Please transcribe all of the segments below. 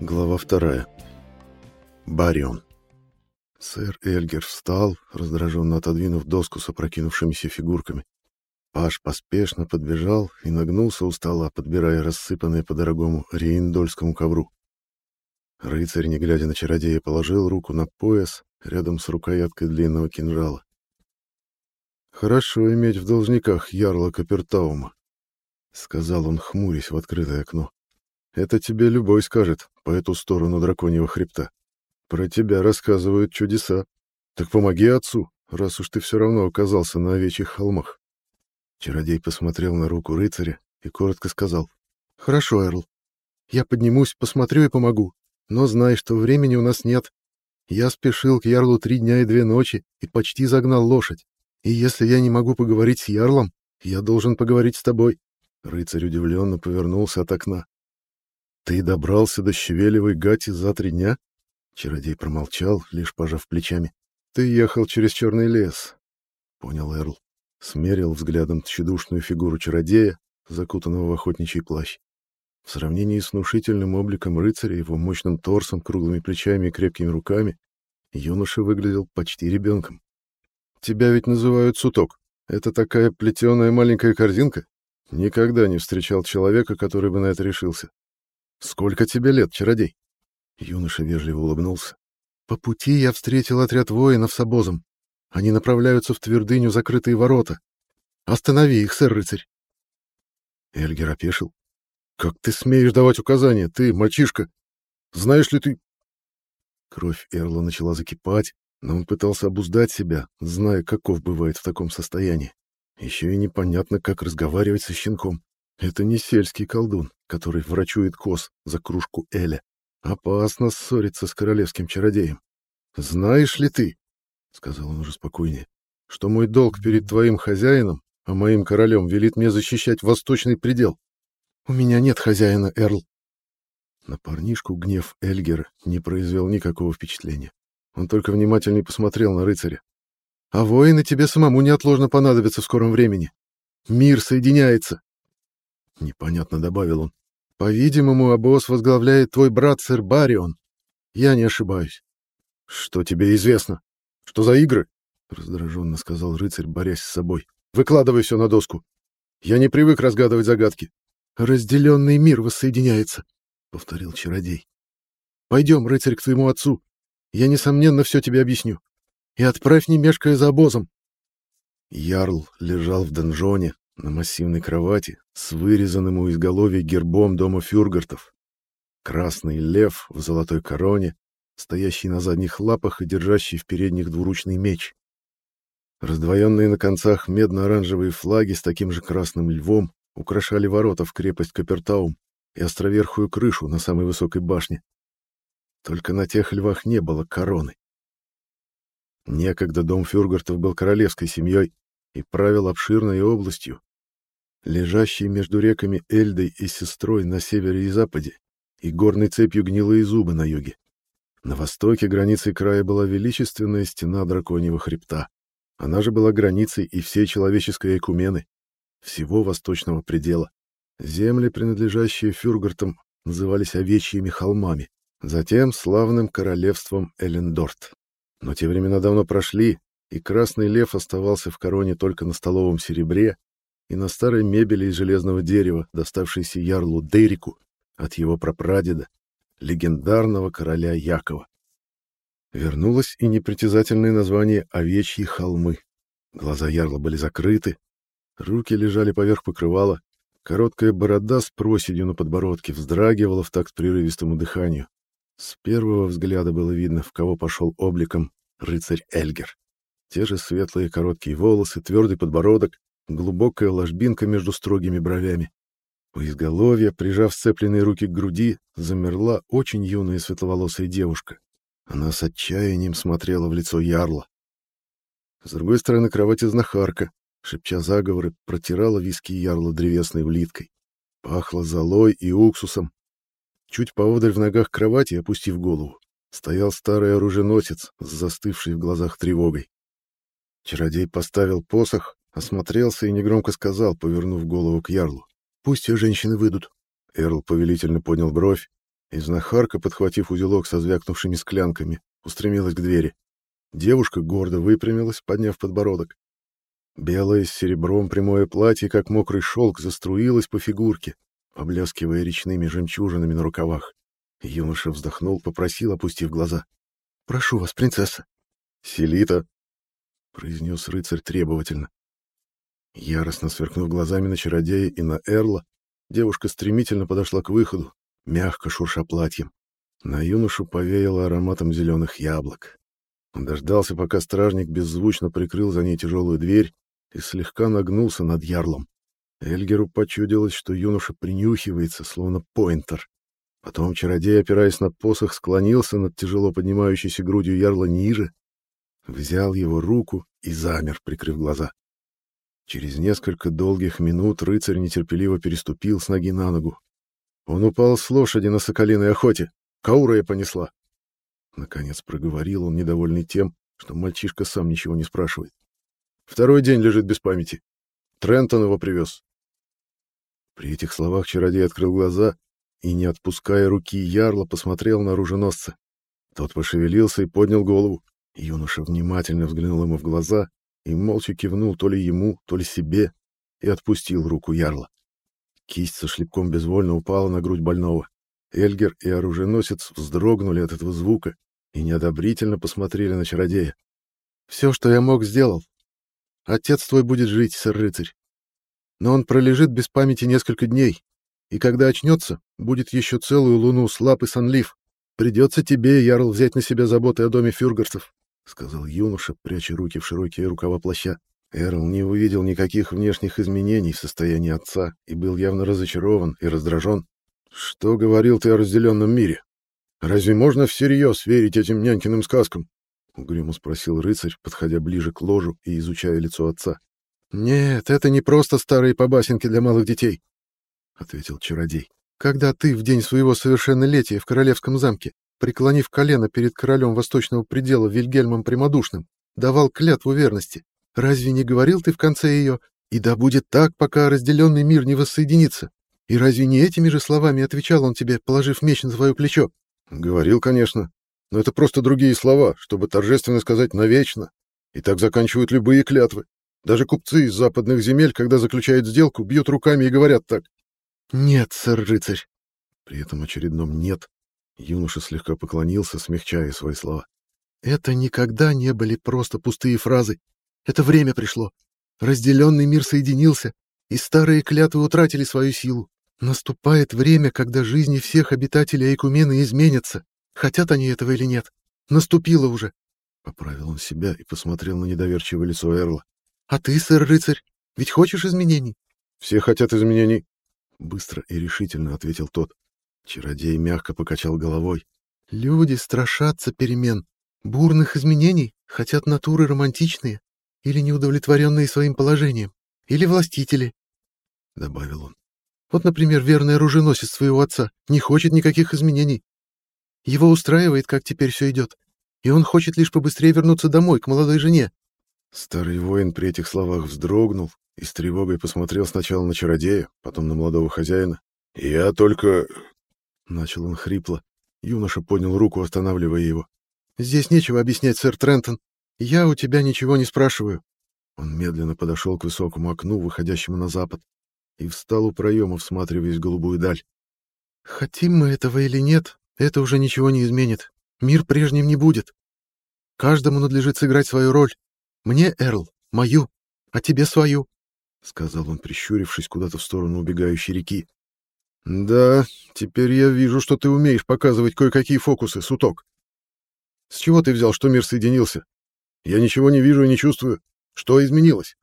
Глава вторая. Барион. Сэр Эльгер встал, раздраженно отодвинув доску с опрокинувшимися фигурками. Паш поспешно подбежал и нагнулся у стола, подбирая рассыпанные по дорогому рейндольскому ковру. Рыцарь, не глядя на чародея, положил руку на пояс рядом с рукояткой длинного кинжала. «Хорошо иметь в должниках ярла Капертаума», — сказал он, хмурясь в открытое окно. «Это тебе любой скажет по эту сторону драконьего хребта. Про тебя рассказывают чудеса. Так помоги отцу, раз уж ты все равно оказался на овечьих холмах». Чародей посмотрел на руку рыцаря и коротко сказал. «Хорошо, Эрл. Я поднимусь, посмотрю и помогу. Но знай, что времени у нас нет. Я спешил к Ярлу три дня и две ночи и почти загнал лошадь. И если я не могу поговорить с Ярлом, я должен поговорить с тобой. Рыцарь удивленно повернулся от окна. Ты добрался до Щевелевой гати за три дня? Чародей промолчал, лишь пожав плечами. Ты ехал через черный лес, понял Эрл. Смерил взглядом тщедушную фигуру чародея, закутанного в охотничий плащ. В сравнении с внушительным обликом рыцаря, его мощным торсом, круглыми плечами и крепкими руками, юноша выглядел почти ребенком. «Тебя ведь называют суток. Это такая плетеная маленькая корзинка? Никогда не встречал человека, который бы на это решился. Сколько тебе лет, чародей?» Юноша вежливо улыбнулся. «По пути я встретил отряд воинов с обозом. Они направляются в твердыню закрытые ворота. Останови их, сэр-рыцарь!» Эльгер опешил. «Как ты смеешь давать указания, ты, мальчишка? Знаешь ли ты...» Кровь Эрла начала закипать, но он пытался обуздать себя, зная, каков бывает в таком состоянии. Еще и непонятно, как разговаривать со щенком. Это не сельский колдун, который врачует коз за кружку Эля. Опасно ссориться с королевским чародеем. «Знаешь ли ты, — сказал он уже спокойнее, — что мой долг перед твоим хозяином, а моим королем, велит мне защищать восточный предел? «У меня нет хозяина, Эрл». На парнишку гнев Эльгера не произвел никакого впечатления. Он только внимательнее посмотрел на рыцаря. «А воины тебе самому неотложно понадобятся в скором времени. Мир соединяется!» Непонятно добавил он. «По-видимому, обоз возглавляет твой брат сэр Барион. Я не ошибаюсь». «Что тебе известно? Что за игры?» — раздраженно сказал рыцарь, борясь с собой. «Выкладывай все на доску. Я не привык разгадывать загадки. «Разделенный мир воссоединяется», — повторил чародей. «Пойдем, рыцарь, к твоему отцу. Я, несомненно, все тебе объясню. И отправь, не мешкая за обозом». Ярл лежал в донжоне на массивной кровати с вырезанным у изголовья гербом дома фюргартов. Красный лев в золотой короне, стоящий на задних лапах и держащий в передних двуручный меч. Раздвоенные на концах медно-оранжевые флаги с таким же красным львом украшали ворота в крепость Капертаум и островерхую крышу на самой высокой башне. Только на тех львах не было короны. Некогда дом Фюргартов был королевской семьей и правил обширной областью, лежащей между реками Эльдой и Сестрой на севере и западе и горной цепью гнилые зубы на юге. На востоке границей края была величественная стена драконьего хребта. Она же была границей и всей человеческой экумены всего восточного предела. Земли, принадлежащие фюргартам, назывались овечьими холмами, затем славным королевством Элендорт. Но те времена давно прошли, и красный лев оставался в короне только на столовом серебре и на старой мебели из железного дерева, доставшейся ярлу Дерику от его прапрадеда, легендарного короля Якова. Вернулось и непритязательное название «Овечьи холмы». Глаза ярла были закрыты, Руки лежали поверх покрывала, короткая борода с проседью на подбородке вздрагивала в такт прерывистому дыханию. С первого взгляда было видно, в кого пошел обликом рыцарь Эльгер. Те же светлые короткие волосы, твердый подбородок, глубокая ложбинка между строгими бровями. У изголовья, прижав сцепленные руки к груди, замерла очень юная светловолосая девушка. Она с отчаянием смотрела в лицо ярла. С другой стороны кровати знахарка, шепча заговоры, протирала виски ярла древесной улиткой. Пахло золой и уксусом. Чуть поодаль в ногах кровати, опустив голову, стоял старый оруженосец с застывшей в глазах тревогой. Чародей поставил посох, осмотрелся и негромко сказал, повернув голову к ярлу. «Пусть все женщины выйдут». Эрл повелительно поднял бровь. и знахарка, подхватив узелок со звякнувшими склянками, устремилась к двери. Девушка гордо выпрямилась, подняв подбородок. Белое с серебром прямое платье, как мокрый шелк, заструилось по фигурке, поблескивая речными жемчужинами на рукавах. Юноша вздохнул, попросил, опустив глаза. «Прошу вас, принцесса». «Селита», — произнес рыцарь требовательно. Яростно сверкнув глазами на чародея и на Эрла, девушка стремительно подошла к выходу, мягко шурша платьем. На юношу повеяло ароматом зеленых яблок. Он дождался, пока стражник беззвучно прикрыл за ней тяжелую дверь и слегка нагнулся над ярлом. Эльгеру почудилось, что юноша принюхивается, словно поинтер. Потом чародей, опираясь на посох, склонился над тяжело поднимающейся грудью ярла ниже, взял его руку и замер, прикрыв глаза. Через несколько долгих минут рыцарь нетерпеливо переступил с ноги на ногу. Он упал с лошади на соколиной охоте. Каура я понесла. Наконец проговорил он, недовольный тем, что мальчишка сам ничего не спрашивает. Второй день лежит без памяти. Трентон его привез. При этих словах чародей открыл глаза и, не отпуская руки ярла, посмотрел на оруженосца. Тот пошевелился и поднял голову. Юноша внимательно взглянул ему в глаза и молча кивнул то ли ему, то ли себе и отпустил руку ярла. Кисть со шлепком безвольно упала на грудь больного. Эльгер и оруженосец вздрогнули от этого звука и неодобрительно посмотрели на чародея. «Все, что я мог, сделал. Отец твой будет жить, сэр-рыцарь. Но он пролежит без памяти несколько дней, и когда очнется, будет еще целую луну слаб и сонлив. Придется тебе, Ярл, взять на себя заботы о доме фюргарцев», — сказал юноша, пряча руки в широкие рукава плаща. Эрл не увидел никаких внешних изменений в состоянии отца и был явно разочарован и раздражен. «Что говорил ты о разделенном мире? Разве можно всерьез верить этим нянькиным сказкам?» — угрюмо спросил рыцарь, подходя ближе к ложу и изучая лицо отца. «Нет, это не просто старые побасенки для малых детей», — ответил чародей. «Когда ты в день своего совершеннолетия в королевском замке, преклонив колено перед королем восточного предела Вильгельмом Прямодушным, давал клятву верности, разве не говорил ты в конце ее «И да будет так, пока разделенный мир не воссоединится»? И разве не этими же словами отвечал он тебе, положив меч на свое плечо? Говорил, конечно. Но это просто другие слова, чтобы торжественно сказать «навечно». И так заканчивают любые клятвы. Даже купцы из западных земель, когда заключают сделку, бьют руками и говорят так. «Нет, сэр-рыцарь». При этом очередном «нет» юноша слегка поклонился, смягчая свои слова. «Это никогда не были просто пустые фразы. Это время пришло. Разделенный мир соединился, и старые клятвы утратили свою силу. Наступает время, когда жизни всех обитателей Айкумены изменятся, хотят они этого или нет. Наступило уже. Поправил он себя и посмотрел на недоверчивое лицо Эрла. А ты, сэр-рыцарь, ведь хочешь изменений? Все хотят изменений. Быстро и решительно ответил тот. Чародей мягко покачал головой. Люди страшатся перемен. Бурных изменений хотят натуры романтичные или неудовлетворенные своим положением, или властители, — добавил он. Вот, например, верный оруженосец своего отца не хочет никаких изменений. Его устраивает, как теперь все идет, и он хочет лишь побыстрее вернуться домой, к молодой жене. Старый воин при этих словах вздрогнул и с тревогой посмотрел сначала на чародея, потом на молодого хозяина. «Я только...» — начал он хрипло. Юноша поднял руку, останавливая его. «Здесь нечего объяснять, сэр Трентон. Я у тебя ничего не спрашиваю». Он медленно подошел к высокому окну, выходящему на запад и встал у проема, всматриваясь в голубую даль. «Хотим мы этого или нет, это уже ничего не изменит. Мир прежним не будет. Каждому надлежит сыграть свою роль. Мне, Эрл, мою, а тебе свою», — сказал он, прищурившись куда-то в сторону убегающей реки. «Да, теперь я вижу, что ты умеешь показывать кое-какие фокусы, суток. С чего ты взял, что мир соединился? Я ничего не вижу и не чувствую. Что изменилось?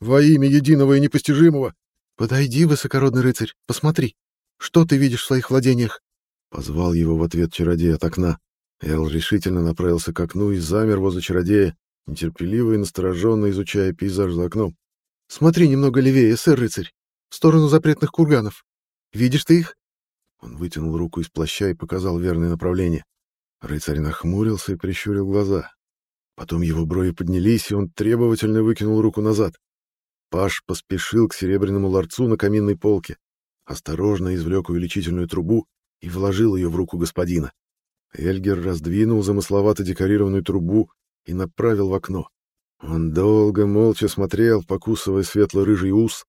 Во имя единого и непостижимого «Подойди, высокородный рыцарь, посмотри, что ты видишь в своих владениях?» Позвал его в ответ чародей от окна. Эл решительно направился к окну и замер возле чародея, нетерпеливо и настороженно изучая пейзаж за окном. «Смотри немного левее, сэр-рыцарь, в сторону запретных курганов. Видишь ты их?» Он вытянул руку из плаща и показал верное направление. Рыцарь нахмурился и прищурил глаза. Потом его брови поднялись, и он требовательно выкинул руку назад. Паш поспешил к серебряному ларцу на каминной полке, осторожно извлек увеличительную трубу и вложил ее в руку господина. Эльгер раздвинул замысловато декорированную трубу и направил в окно. Он долго молча смотрел, покусывая светло-рыжий ус,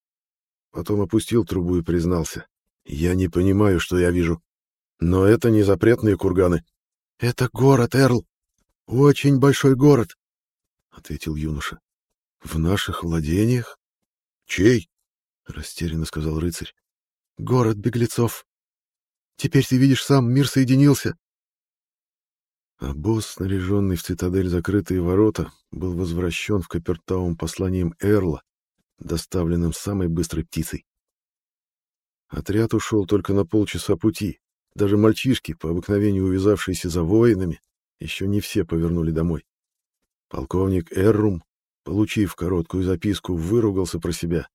потом опустил трубу и признался. «Я не понимаю, что я вижу. Но это не запретные курганы». «Это город, Эрл. Очень большой город», — ответил юноша. «В наших владениях? Чей?» — растерянно сказал рыцарь. «Город беглецов. Теперь ты видишь сам, мир соединился. А босс, снаряженный в цитадель закрытые ворота, был возвращен в Капертаум посланием Эрла, доставленным самой быстрой птицей. Отряд ушел только на полчаса пути. Даже мальчишки, по обыкновению увязавшиеся за воинами, еще не все повернули домой. Полковник Эррум, получив короткую записку, выругался про себя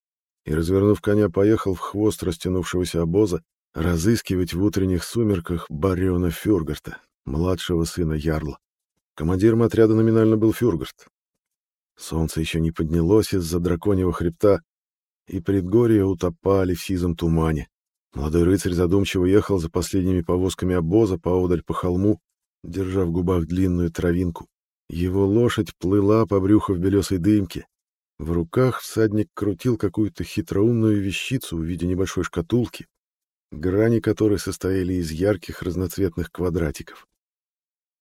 и, развернув коня, поехал в хвост растянувшегося обоза разыскивать в утренних сумерках бариона Фюргарта, младшего сына Ярла. Командиром отряда номинально был Фюргарт. Солнце еще не поднялось из-за драконьего хребта, и предгорья утопали в сизом тумане. Молодой рыцарь задумчиво ехал за последними повозками обоза поодаль по холму, держа в губах длинную травинку. Его лошадь плыла по брюху в белесой дымке. В руках всадник крутил какую-то хитроумную вещицу в виде небольшой шкатулки, грани которой состояли из ярких разноцветных квадратиков.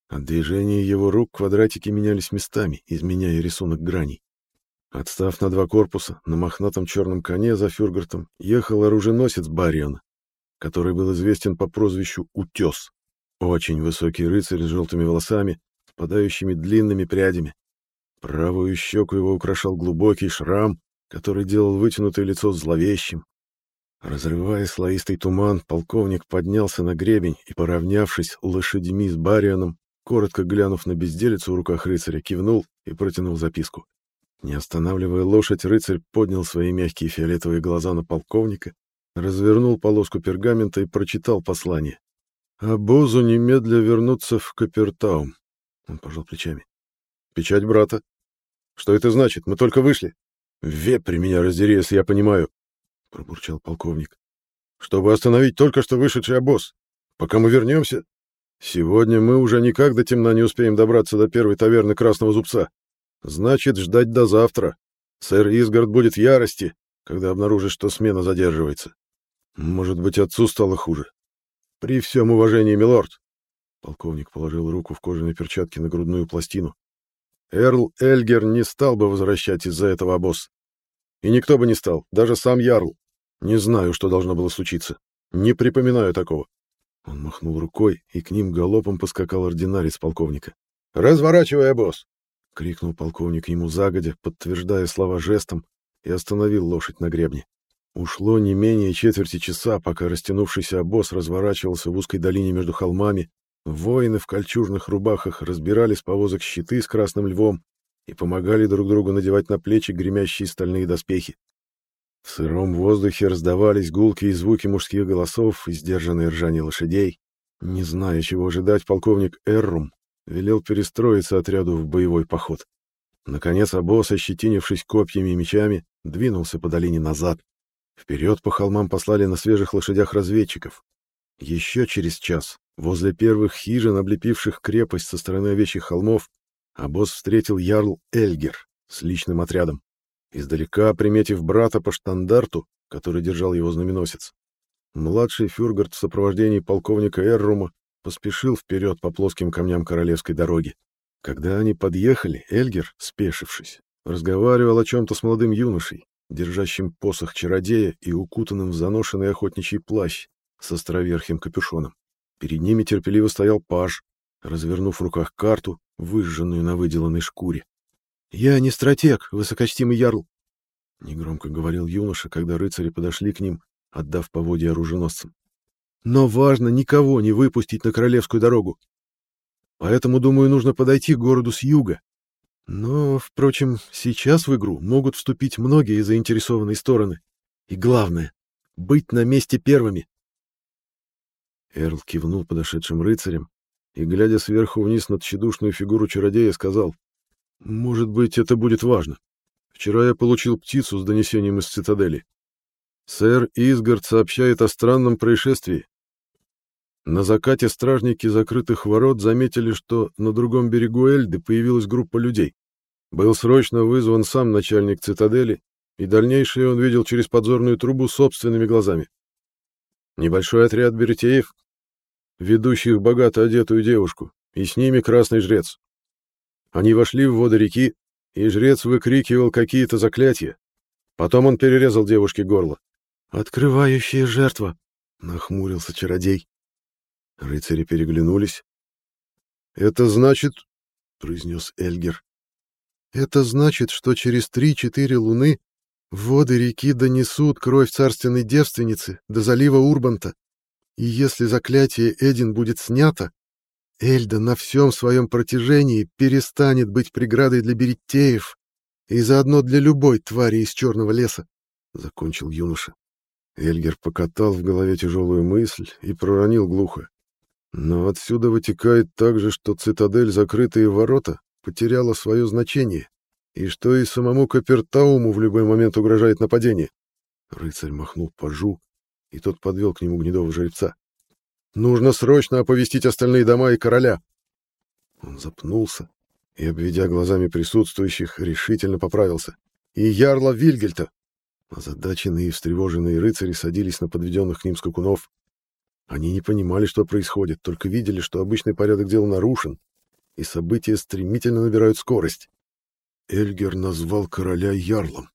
От движения его рук квадратики менялись местами, изменяя рисунок граней. Отстав на два корпуса, на мохнатом черном коне за Фюргартом ехал оруженосец Бариона, который был известен по прозвищу Утес. Очень высокий рыцарь с желтыми волосами, спадающими длинными прядями. Правую щеку его украшал глубокий шрам, который делал вытянутое лицо зловещим. Разрывая слоистый туман, полковник поднялся на гребень и, поравнявшись лошадьми с Барионом, коротко глянув на безделицу в руках рыцаря, кивнул и протянул записку. Не останавливая лошадь, рыцарь поднял свои мягкие фиолетовые глаза на полковника, развернул полоску пергамента и прочитал послание. «Обозу немедля вернуться в Капертаум». Он пожал плечами. «Печать брата. Что это значит? Мы только вышли. Вепри меня раздери, если я понимаю», — пробурчал полковник. «Чтобы остановить только что вышедший обоз. Пока мы вернемся, Сегодня мы уже никак до темна не успеем добраться до первой таверны Красного Зубца. Значит, ждать до завтра. Сэр Изгард будет в ярости, когда обнаружит, что смена задерживается. Может быть, отцу стало хуже. При всем уважении, милорд. Полковник положил руку в кожаной перчатке на грудную пластину. Эрл Эльгер не стал бы возвращать из-за этого обоз. И никто бы не стал, даже сам Ярл. Не знаю, что должно было случиться. Не припоминаю такого. Он махнул рукой, и к ним галопом поскакал ординарец полковника. «Разворачивай, босс!» — крикнул полковник ему загодя, подтверждая слова жестом, и остановил лошадь на гребне. Ушло не менее четверти часа, пока растянувшийся обоз разворачивался в узкой долине между холмами, воины в кольчужных рубахах разбирали с повозок щиты с красным львом и помогали друг другу надевать на плечи гремящие стальные доспехи. В сыром воздухе раздавались гулкие звуки мужских голосов и сдержанные ржание лошадей. Не зная, чего ожидать, полковник Эррум велел перестроиться отряду в боевой поход. Наконец обоз, ощетинившись копьями и мечами, двинулся по долине назад. Вперед по холмам послали на свежих лошадях разведчиков. Еще через час, возле первых хижин, облепивших крепость со стороны овечьих холмов, обоз встретил ярл Эльгер с личным отрядом издалека приметив брата по штандарту, который держал его знаменосец. Младший фюргард в сопровождении полковника Эррума поспешил вперед по плоским камням королевской дороги. Когда они подъехали, Эльгер, спешившись, разговаривал о чем-то с молодым юношей, держащим посох чародея и укутанным в заношенный охотничий плащ с островерхим капюшоном. Перед ними терпеливо стоял паж, развернув в руках карту, выжженную на выделанной шкуре. «Я не стратег, высокочтимый ярл», — негромко говорил юноша, когда рыцари подошли к ним, отдав поводья оруженосцам. «Но важно никого не выпустить на королевскую дорогу. Поэтому, думаю, нужно подойти к городу с юга. Но, впрочем, сейчас в игру могут вступить многие заинтересованные стороны. И главное — быть на месте первыми». Эрл кивнул подошедшим рыцарям и, глядя сверху вниз над тщедушную фигуру чародея, сказал — может быть, это будет важно. Вчера я получил птицу с донесением из цитадели. Сэр Изгард сообщает о странном происшествии. На закате стражники закрытых ворот заметили, что на другом берегу Эльды появилась группа людей. Был срочно вызван сам начальник цитадели, и дальнейшее он видел через подзорную трубу собственными глазами. Небольшой отряд беретеев, ведущих богато одетую девушку, и с ними красный жрец. Они вошли в воды реки, и жрец выкрикивал какие-то заклятия. Потом он перерезал девушке горло. «Открывающая жертва!» — нахмурился чародей. Рыцари переглянулись. «Это значит...» — произнес Эльгер. «Это значит, что через три-четыре луны воды реки донесут кровь царственной девственницы до залива Урбанта, и если заклятие Эдин будет снято, Эльда на всем своем протяжении перестанет быть преградой для береттеев и заодно для любой твари из черного леса», — закончил юноша. Эльгер покатал в голове тяжелую мысль и проронил глухо. Но отсюда вытекает также, что цитадель «Закрытые ворота» потеряла свое значение, и что и самому Капертауму в любой момент угрожает нападение. Рыцарь махнул пажу, и тот подвел к нему гнедого жеребца. «Нужно срочно оповестить остальные дома и короля!» Он запнулся и, обведя глазами присутствующих, решительно поправился. «И ярла Вильгельта!» Озадаченные и встревоженные рыцари садились на подведенных к ним скакунов, они не понимали, что происходит, только видели, что обычный порядок дел нарушен, и события стремительно набирают скорость. Эльгер назвал короля ярлом.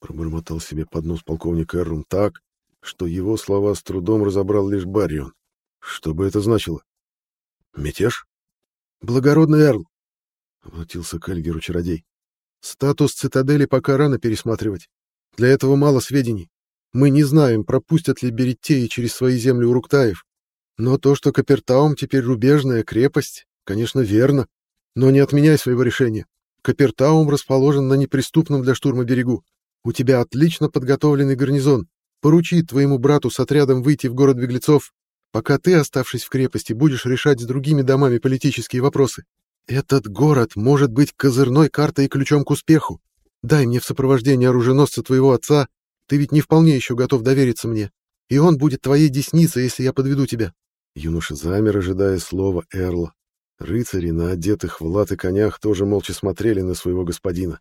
Пробормотал себе под нос полковник Эррум так, что его слова с трудом разобрал лишь Баррион. Что бы это значило? Мятеж? Благородный Эрл, обратился к Эльгеру чародей. Статус цитадели пока рано пересматривать. Для этого мало сведений. Мы не знаем, пропустят ли Береттеи через свои земли Уруктаев. Но то, что Капертаум теперь рубежная крепость, конечно, верно. Но не отменяй своего решения. Капертаум расположен на неприступном для штурма берегу. У тебя отлично подготовленный гарнизон. Поручи твоему брату с отрядом выйти в город беглецов, пока ты, оставшись в крепости, будешь решать с другими домами политические вопросы. Этот город может быть козырной картой и ключом к успеху. Дай мне в сопровождении оруженосца твоего отца ты ведь не вполне еще готов довериться мне, и он будет твоей десницей, если я подведу тебя». Юноша замер, ожидая слова Эрла. Рыцари на одетых в латы конях тоже молча смотрели на своего господина.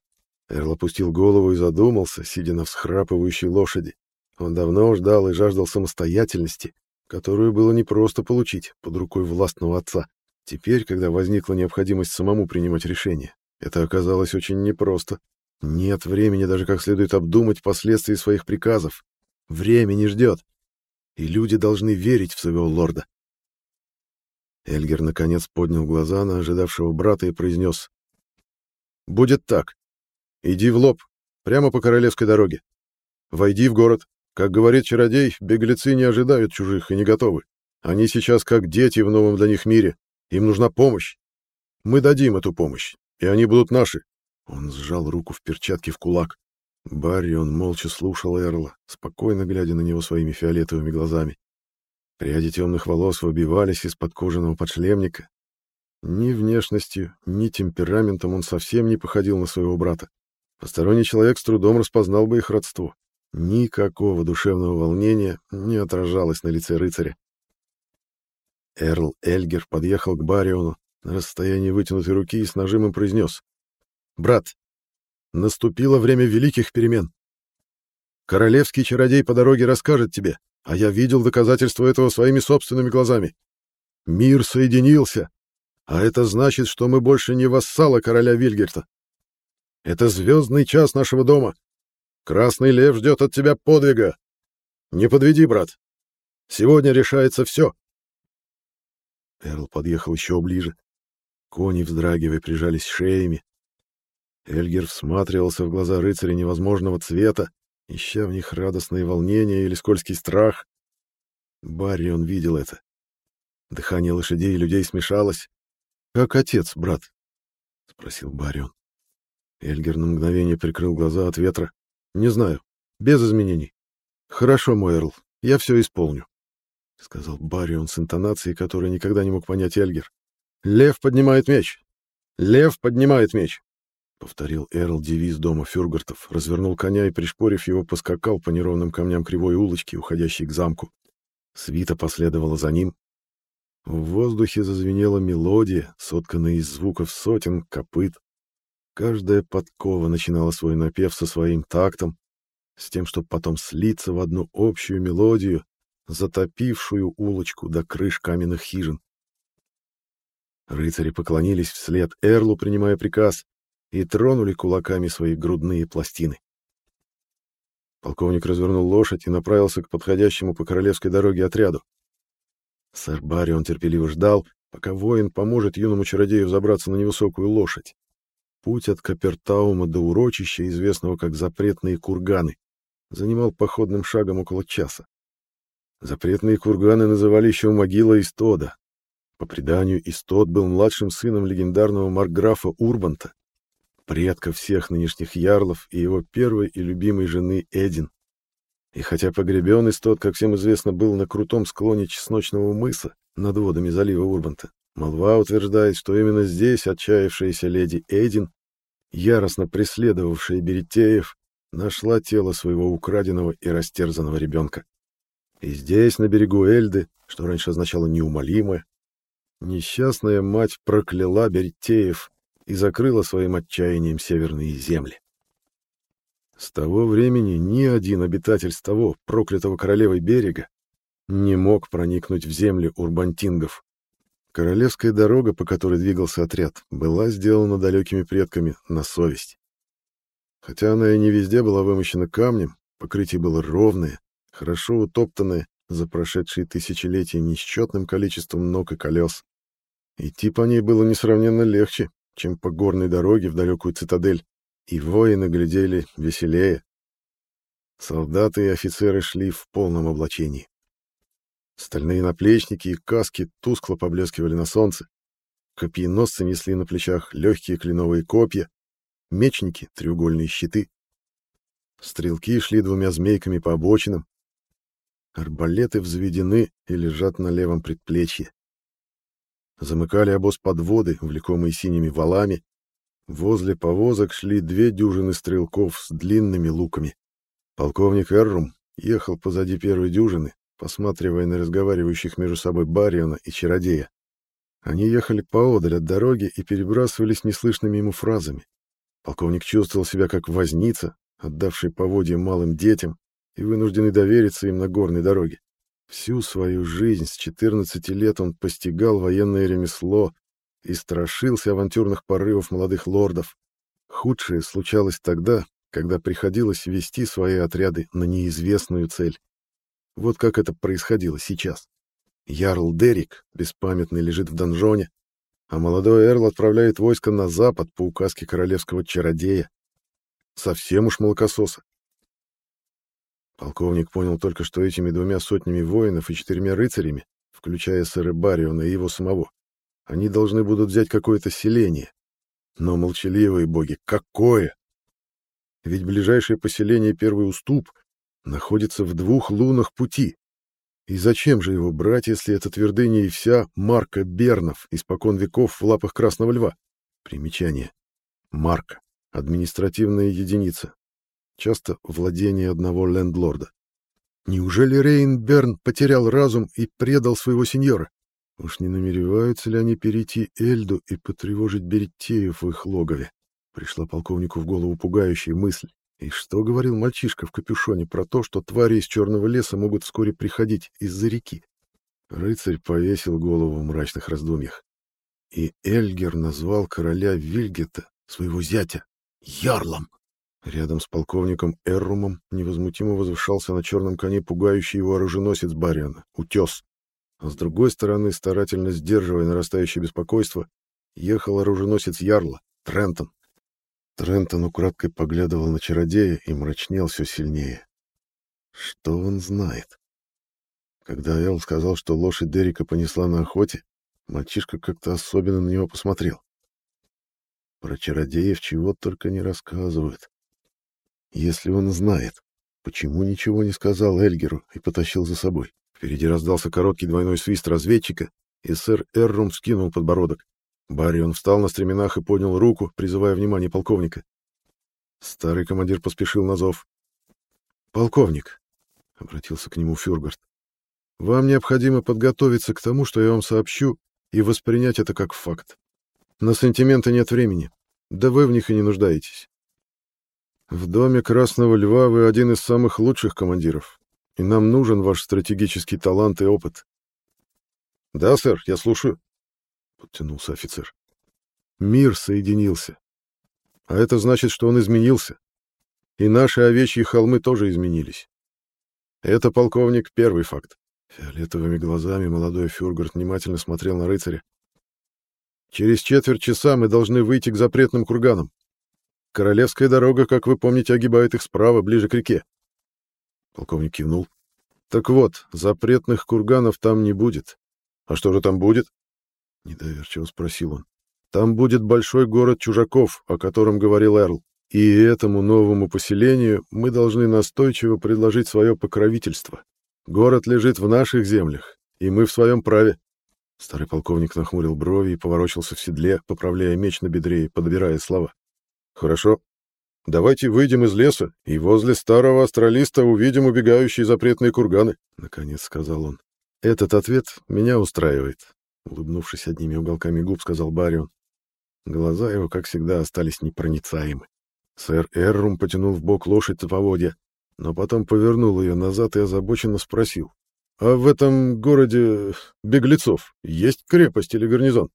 Эрл опустил голову и задумался, сидя на всхрапывающей лошади. Он давно ждал и жаждал самостоятельности, которую было непросто получить под рукой властного отца. Теперь, когда возникла необходимость самому принимать решения, это оказалось очень непросто. Нет времени даже как следует обдумать последствия своих приказов. Время не ждет. И люди должны верить в своего лорда. Эльгер наконец поднял глаза на ожидавшего брата и произнес. «Будет так. Иди в лоб, прямо по королевской дороге. Войди в город. Как говорит чародей, беглецы не ожидают чужих и не готовы. Они сейчас как дети в новом для них мире. Им нужна помощь. Мы дадим эту помощь, и они будут наши. Он сжал руку в перчатке в кулак. Барри он молча слушал Эрла, спокойно глядя на него своими фиолетовыми глазами. Пряди темных волос выбивались из-под кожаного подшлемника. Ни внешностью, ни темпераментом он совсем не походил на своего брата. Посторонний человек с трудом распознал бы их родство. Никакого душевного волнения не отражалось на лице рыцаря. Эрл Эльгер подъехал к Бариону на расстоянии вытянутой руки и с нажимом произнес Брат, наступило время великих перемен. Королевский чародей по дороге расскажет тебе, а я видел доказательства этого своими собственными глазами. Мир соединился, а это значит, что мы больше не вассалы короля Вильгерта. Это звездный час нашего дома. Красный лев ждет от тебя подвига. Не подведи, брат. Сегодня решается все. Эрл подъехал еще ближе. Кони, вздрагивая, прижались шеями, Эльгер всматривался в глаза рыцаря невозможного цвета, ища в них радостное волнение или скользкий страх. Барри он видел это. Дыхание лошадей и людей смешалось. «Как отец, брат?» — спросил Барион. Эльгер на мгновение прикрыл глаза от ветра. «Не знаю. Без изменений. Хорошо, мой Эрл, я все исполню», — сказал Барион с интонацией, которую никогда не мог понять Эльгер. «Лев поднимает меч! Лев поднимает меч!» — повторил Эрл девиз дома Фюргартов, развернул коня и, пришпорив его, поскакал по неровным камням кривой улочки, уходящей к замку. Свита последовала за ним. В воздухе зазвенела мелодия, сотканная из звуков сотен копыт. Каждая подкова начинала свой напев со своим тактом, с тем, чтобы потом слиться в одну общую мелодию, затопившую улочку до крыш каменных хижин. Рыцари поклонились вслед Эрлу, принимая приказ, и тронули кулаками свои грудные пластины. Полковник развернул лошадь и направился к подходящему по королевской дороге отряду. Сэр Барри он терпеливо ждал, пока воин поможет юному чародею забраться на невысокую лошадь. Путь от Капертаума до урочища, известного как Запретные курганы, занимал походным шагом около часа. Запретные курганы называли еще могила Истода. По преданию, Истод был младшим сыном легендарного маркграфа Урбанта, предка всех нынешних ярлов и его первой и любимой жены Эдин. И хотя погребен Истот, как всем известно, был на крутом склоне Чесночного мыса над водами залива Урбанта, молва утверждает, что именно здесь отчаявшаяся леди Эдин, яростно преследовавшая Беретеев, нашла тело своего украденного и растерзанного ребенка. И здесь, на берегу Эльды, что раньше означало «неумолимое», несчастная мать прокляла Беретеев, и закрыла своим отчаянием северные земли. С того времени ни один обитатель с того проклятого королевой берега не мог проникнуть в земли урбантингов. Королевская дорога, по которой двигался отряд, была сделана далекими предками на совесть. Хотя она и не везде была вымощена камнем, покрытие было ровное, хорошо утоптанное за прошедшие тысячелетия несчетным количеством ног и колес. Идти по ней было несравненно легче, чем по горной дороге в далекую цитадель, и воины глядели веселее. Солдаты и офицеры шли в полном облачении. Стальные наплечники и каски тускло поблескивали на солнце. Копьеносцы несли на плечах легкие кленовые копья, мечники — треугольные щиты. Стрелки шли двумя змейками по обочинам. Арбалеты взведены и лежат на левом предплечье. Замыкали обоз подводы, влекомые синими валами. Возле повозок шли две дюжины стрелков с длинными луками. Полковник Эррум ехал позади первой дюжины, посматривая на разговаривающих между собой Бариона и Чародея. Они ехали поодаль от дороги и перебрасывались неслышными ему фразами. Полковник чувствовал себя как возница, отдавший поводья малым детям и вынужденный довериться им на горной дороге. Всю свою жизнь с 14 лет он постигал военное ремесло и страшился авантюрных порывов молодых лордов. Худшее случалось тогда, когда приходилось вести свои отряды на неизвестную цель. Вот как это происходило сейчас. Ярл Дерик, беспамятный, лежит в донжоне, а молодой Эрл отправляет войско на запад по указке королевского чародея. Совсем уж молокососа. Полковник понял только, что этими двумя сотнями воинов и четырьмя рыцарями, включая сэра Бариона и его самого, они должны будут взять какое-то селение. Но, молчаливые боги, какое? Ведь ближайшее поселение Первый Уступ находится в двух лунах пути. И зачем же его брать, если это твердыня и вся марка Бернов, испокон веков в лапах Красного Льва? Примечание. Марка. Административная единица часто владение одного лендлорда. Неужели Рейнберн потерял разум и предал своего сеньора? Уж не намереваются ли они перейти Эльду и потревожить Береттеев в их логове? Пришла полковнику в голову пугающая мысль. И что говорил мальчишка в капюшоне про то, что твари из черного леса могут вскоре приходить из-за реки? Рыцарь повесил голову в мрачных раздумьях. И Эльгер назвал короля Вильгета, своего зятя, ярлом. Рядом с полковником Эррумом невозмутимо возвышался на черном коне пугающий его оруженосец Бариана, утес. А с другой стороны, старательно сдерживая нарастающее беспокойство, ехал оруженосец Ярла, Трентон. Трентон украдкой поглядывал на чародея и мрачнел все сильнее. Что он знает? Когда Эл сказал, что лошадь Дерека понесла на охоте, мальчишка как-то особенно на него посмотрел. Про чародеев чего только не рассказывают. Если он знает, почему ничего не сказал Эльгеру и потащил за собой? Впереди раздался короткий двойной свист разведчика, и сэр Эррум скинул подбородок. Барион встал на стременах и поднял руку, призывая внимание полковника. Старый командир поспешил на зов. «Полковник», — обратился к нему Фюргард, Вам необходимо подготовиться к тому, что я вам сообщу, и воспринять это как факт. На сантименты нет времени, да вы в них и не нуждаетесь. В доме Красного Льва вы один из самых лучших командиров, и нам нужен ваш стратегический талант и опыт. Да, сэр, я слушаю, подтянулся офицер. Мир соединился. А это значит, что он изменился. И наши овечьи холмы тоже изменились. Это, полковник, первый факт. Фиолетовыми глазами молодой Фюргард внимательно смотрел на рыцаря. Через четверть часа мы должны выйти к запретным курганам. Королевская дорога, как вы помните, огибает их справа, ближе к реке. Полковник кивнул. Так вот, запретных курганов там не будет. А что же там будет? Недоверчиво спросил он. Там будет большой город чужаков, о котором говорил Эрл. И этому новому поселению мы должны настойчиво предложить свое покровительство. Город лежит в наших землях, и мы в своем праве. Старый полковник нахмурил брови и поворочился в седле, поправляя меч на бедре и подбирая слова. Хорошо. Давайте выйдем из леса и возле старого астралиста увидим убегающие запретные курганы, наконец сказал он. Этот ответ меня устраивает, улыбнувшись одними уголками губ, сказал Барион. Глаза его, как всегда, остались непроницаемы. Сэр Эррум потянул в бок лошадь за поводья, но потом повернул ее назад и озабоченно спросил. «А в этом городе беглецов есть крепость или гарнизон?»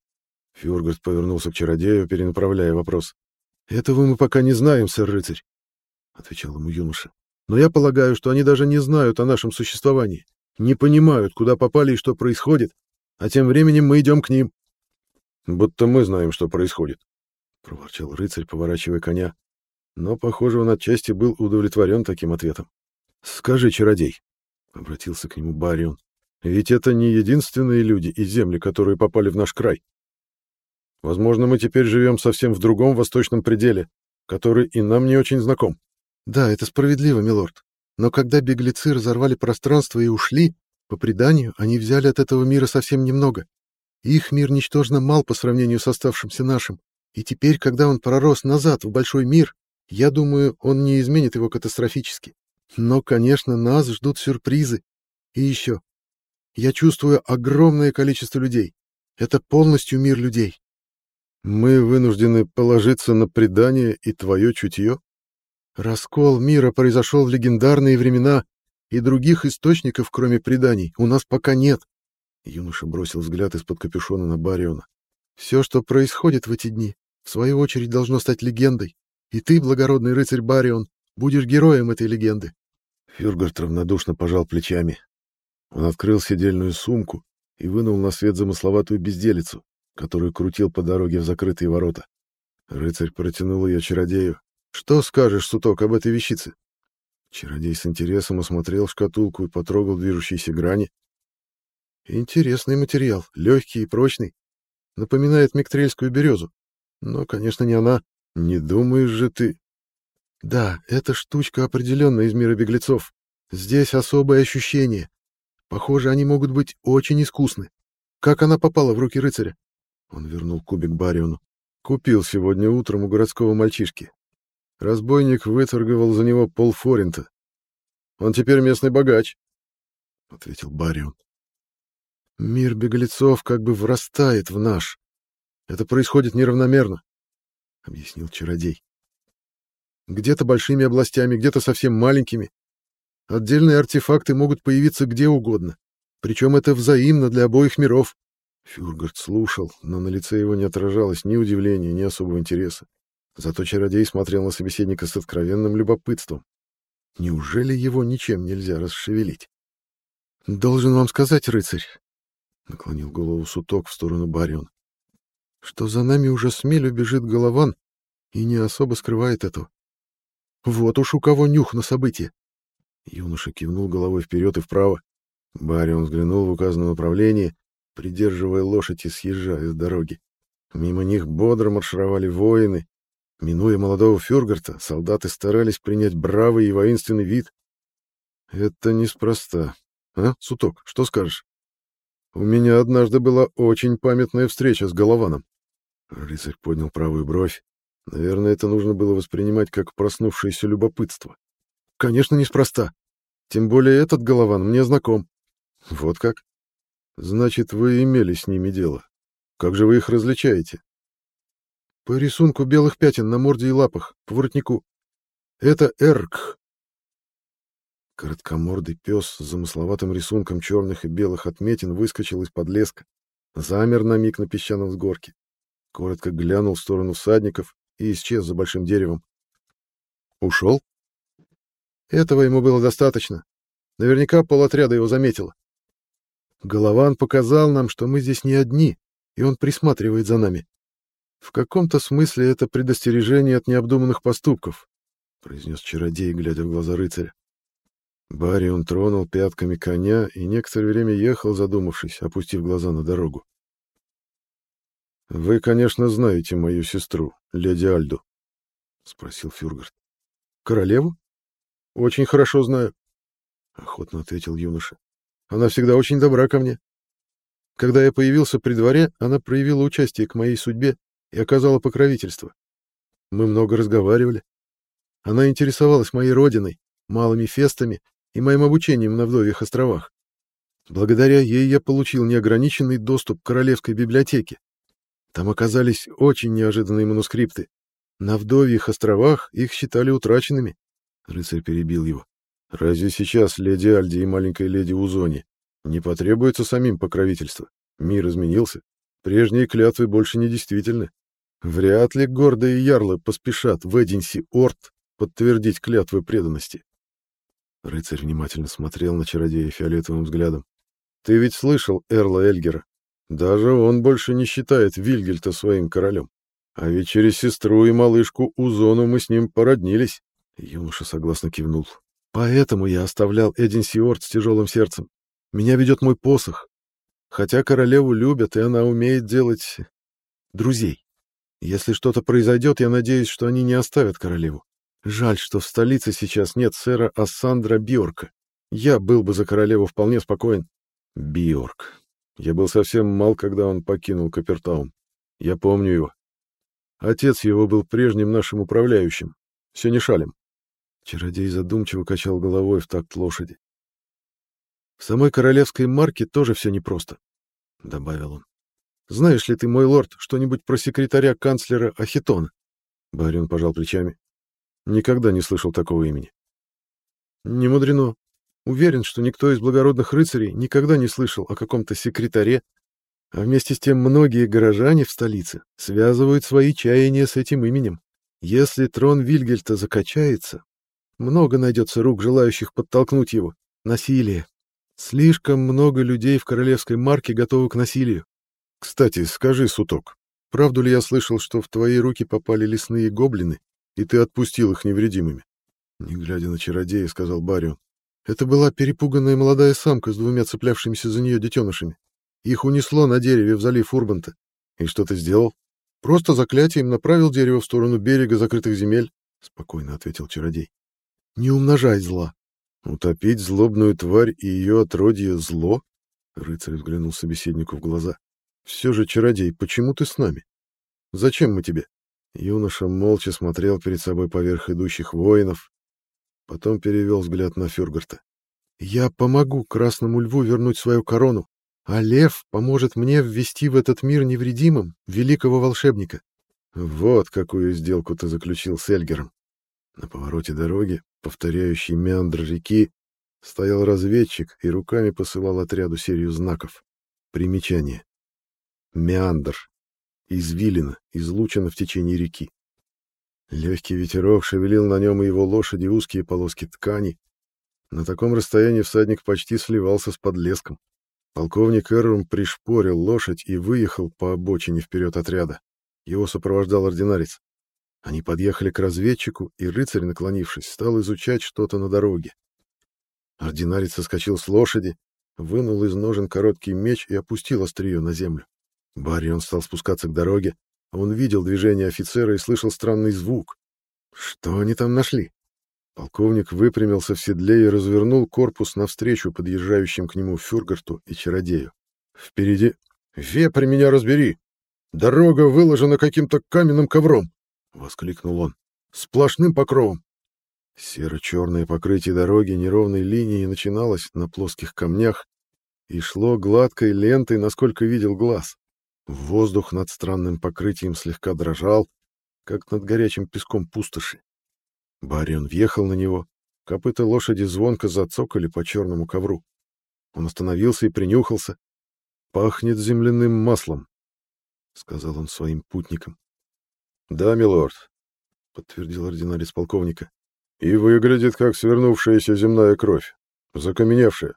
Фюргард повернулся к чародею, перенаправляя вопрос. «Этого мы пока не знаем, сэр-рыцарь», — отвечал ему юноша. «Но я полагаю, что они даже не знают о нашем существовании, не понимают, куда попали и что происходит, а тем временем мы идем к ним». «Будто мы знаем, что происходит», — проворчал рыцарь, поворачивая коня, но, похоже, он отчасти был удовлетворен таким ответом. «Скажи, чародей», — обратился к нему Барион, — «ведь это не единственные люди и земли, которые попали в наш край. Возможно, мы теперь живем совсем в другом восточном пределе, который и нам не очень знаком». «Да, это справедливо, милорд. Но когда беглецы разорвали пространство и ушли, по преданию, они взяли от этого мира совсем немного. Их мир ничтожно мал по сравнению с оставшимся нашим. И теперь, когда он пророс назад в большой мир, я думаю, он не изменит его катастрофически. Но, конечно, нас ждут сюрпризы. И еще. Я чувствую огромное количество людей. Это полностью мир людей. Мы вынуждены положиться на предание и твое чутье? Раскол мира произошел в легендарные времена, и других источников, кроме преданий, у нас пока нет. Юноша бросил взгляд из-под капюшона на Бариона. Все, что происходит в эти дни, в свою очередь должно стать легендой. И ты, благородный рыцарь Барион, будешь героем этой легенды. Фюргард равнодушно пожал плечами. Он открыл седельную сумку и вынул на свет замысловатую безделицу, которую крутил по дороге в закрытые ворота. Рыцарь протянул ее чародею. «Что скажешь, Суток, об этой вещице?» Чародей с интересом осмотрел шкатулку и потрогал движущиеся грани. «Интересный материал, легкий и прочный. Напоминает мектрельскую березу. Но, конечно, не она. Не думаешь же ты... Да, эта штучка определенно из мира беглецов. Здесь особое ощущение. Похоже, они могут быть очень искусны. Как она попала в руки рыцаря? Он вернул кубик Бариону. Купил сегодня утром у городского мальчишки. Разбойник выторговал за него полфоринта. Он теперь местный богач, — ответил Барион. Мир беглецов как бы врастает в наш. Это происходит неравномерно. — объяснил чародей. «Где-то большими областями, где-то совсем маленькими. Отдельные артефакты могут появиться где угодно, причем это взаимно для обоих миров». Фюргард слушал, но на лице его не отражалось ни удивления, ни особого интереса. Зато чародей смотрел на собеседника с откровенным любопытством. Неужели его ничем нельзя расшевелить? «Должен вам сказать, рыцарь», — наклонил голову суток в сторону Барион, что за нами уже с милю бежит Голован и не особо скрывает этого. Вот уж у кого нюх на события. Юноша кивнул головой вперед и вправо. Барион взглянул в указанном направлении, придерживая лошадь и съезжая с дороги. Мимо них бодро маршировали воины. Минуя молодого Фюргарта, солдаты старались принять бравый и воинственный вид. Это неспроста. А, Суток, что скажешь? У меня однажды была очень памятная встреча с Голованом. Рыцарь поднял правую бровь. Наверное, это нужно было воспринимать как проснувшееся любопытство. Конечно, неспроста. Тем более этот Голован мне знаком. Вот как? Значит, вы имели с ними дело. Как же вы их различаете? По рисунку белых пятен на морде и лапах, по воротнику. Это эрк. Короткомордый пес с замысловатым рисунком черных и белых отметин выскочил из-под леска, замер на миг на песчаном взгорке, коротко глянул в сторону всадников и исчез за большим деревом. Ушел? Этого ему было достаточно. Наверняка полотряда его заметила. Голован показал нам, что мы здесь не одни, и он присматривает за нами. В каком-то смысле это предостережение от необдуманных поступков, произнес чародей, глядя в глаза рыцаря. Барион тронул пятками коня и некоторое время ехал, задумавшись, опустив глаза на дорогу. «Вы, конечно, знаете мою сестру, леди Альду», — спросил Фюргард. «Королеву? Очень хорошо знаю», — охотно ответил юноша. «Она всегда очень добра ко мне. Когда я появился при дворе, она проявила участие к моей судьбе и оказала покровительство. Мы много разговаривали. Она интересовалась моей родиной, малыми фестами и моим обучением на Вдовьих островах. Благодаря ей я получил неограниченный доступ к Королевской библиотеке. Там оказались очень неожиданные манускрипты. На Вдовьих островах их считали утраченными. Рыцарь перебил его. Разве сейчас леди Альди и маленькой леди Узони не потребуется самим покровительства? Мир изменился. Прежние клятвы больше не действительны. Вряд ли гордые ярлы поспешат в Эдинси Орт подтвердить клятвы преданности. Рыцарь внимательно смотрел на чародея фиолетовым взглядом. «Ты ведь слышал Эрла Эльгера? Даже он больше не считает Вильгельта своим королем. А ведь через сестру и малышку Узону мы с ним породнились». Юноша согласно кивнул. «Поэтому я оставлял Эдинсиорт с тяжелым сердцем. Меня ведет мой посох. Хотя королеву любят, и она умеет делать... друзей. Если что-то произойдет, я надеюсь, что они не оставят королеву. Жаль, что в столице сейчас нет сэра Ассандра Бьорка. Я был бы за королеву вполне спокоен. Бьорк. Я был совсем мал, когда он покинул Капертаун. Я помню его. Отец его был прежним нашим управляющим, Сенешалем. Чародей задумчиво качал головой в такт лошади. В самой королевской марке тоже все непросто, — добавил он. Знаешь ли ты, мой лорд, что-нибудь про секретаря канцлера Ахитона? Барин пожал плечами. Никогда не слышал такого имени. Не мудрено. Уверен, что никто из благородных рыцарей никогда не слышал о каком-то секретаре, а вместе с тем многие горожане в столице связывают свои чаяния с этим именем. Если трон Вильгельта закачается, много найдется рук, желающих подтолкнуть его. Насилие. Слишком много людей в королевской марке готовы к насилию. Кстати, скажи, Суток, правду ли я слышал, что в твои руки попали лесные гоблины, и ты отпустил их невредимыми. Не глядя на чародея, сказал Барион. Это была перепуганная молодая самка с двумя цеплявшимися за нее детенышами. Их унесло на дереве в залив Урбанта. И что ты сделал? Просто заклятием направил дерево в сторону берега закрытых земель, спокойно ответил чародей. Не умножай зла. Утопить злобную тварь и ее отродье зло? Рыцарь взглянул собеседнику в глаза. Все же, чародей, почему ты с нами? Зачем мы тебе? Юноша молча смотрел перед собой поверх идущих воинов, потом перевел взгляд на Фюргарта. «Я помогу Красному Льву вернуть свою корону, а Лев поможет мне ввести в этот мир невредимым великого волшебника». «Вот какую сделку ты заключил с Эльгером». На повороте дороги, повторяющей меандр реки, стоял разведчик и руками посылал отряду серию знаков. Примечание. Меандр извилина, излучена в течение реки. Легкий ветерок шевелил на нем и его лошади узкие полоски ткани. На таком расстоянии всадник почти сливался с подлеском. Полковник Эррум пришпорил лошадь и выехал по обочине вперед отряда. Его сопровождал ординарец. Они подъехали к разведчику, и рыцарь, наклонившись, стал изучать что-то на дороге. Ординарец соскочил с лошади, вынул из ножен короткий меч и опустил острие на землю. Барион стал спускаться к дороге. Он видел движение офицера и слышал странный звук. Что они там нашли? Полковник выпрямился в седле и развернул корпус навстречу подъезжающим к нему Фюргарту и чародею. Впереди... «Вепрь меня разбери! Дорога выложена каким-то каменным ковром!» — воскликнул он. «Сплошным покровом!» Серо-черное покрытие дороги неровной линией начиналось на плоских камнях и шло гладкой лентой, насколько видел глаз. Воздух над странным покрытием слегка дрожал, как над горячим песком пустоши. Барион въехал на него, копыта лошади звонко зацокали по черному ковру. Он остановился и принюхался. «Пахнет земляным маслом», — сказал он своим путникам. «Да, милорд», — подтвердил ординарец полковника. «И выглядит, как свернувшаяся земная кровь, закаменевшая».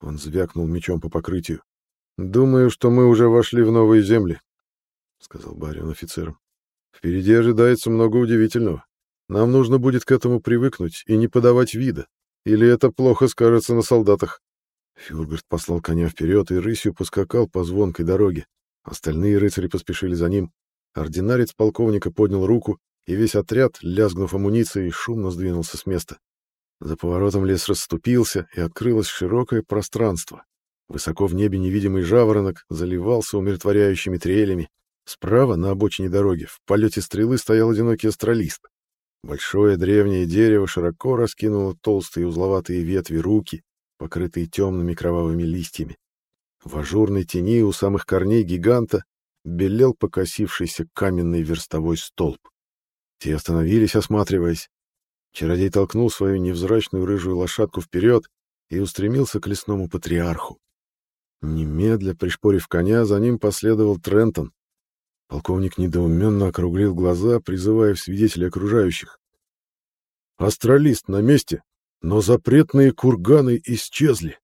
Он звякнул мечом по покрытию. «Думаю, что мы уже вошли в новые земли», — сказал барион офицерам. «Впереди ожидается много удивительного. Нам нужно будет к этому привыкнуть и не подавать вида, или это плохо скажется на солдатах». Фюргард послал коня вперед и рысью поскакал по звонкой дороге. Остальные рыцари поспешили за ним. Ординарец полковника поднял руку, и весь отряд, лязгнув амуницией, шумно сдвинулся с места. За поворотом лес расступился, и открылось широкое пространство. Высоко в небе невидимый жаворонок заливался умиротворяющими трелями. Справа, на обочине дороги, в полете стрелы стоял одинокий астралист. Большое древнее дерево широко раскинуло толстые узловатые ветви руки, покрытые темными кровавыми листьями. В ажурной тени у самых корней гиганта белел покосившийся каменный верстовой столб. Те остановились, осматриваясь. Чародей толкнул свою невзрачную рыжую лошадку вперед и устремился к лесному патриарху. Немедля, пришпорив коня, за ним последовал Трентон. Полковник недоуменно округлил глаза, призывая в свидетели окружающих. «Астралист на месте, но запретные курганы исчезли!»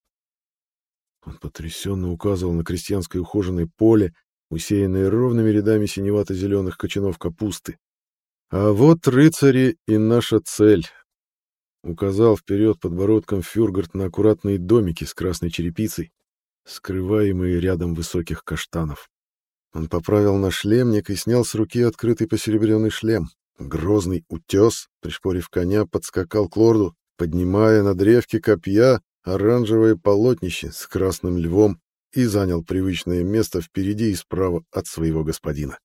Он потрясенно указывал на крестьянское ухоженное поле, усеянное ровными рядами синевато-зеленых кочанов капусты. «А вот рыцари и наша цель!» Указал вперед подбородком Фюргарт на аккуратные домики с красной черепицей, скрываемые рядом высоких каштанов. Он поправил на шлемник и снял с руки открытый посеребренный шлем. Грозный утес, пришпорив коня, подскакал к лорду, поднимая на древке копья оранжевое полотнище с красным львом и занял привычное место впереди и справа от своего господина.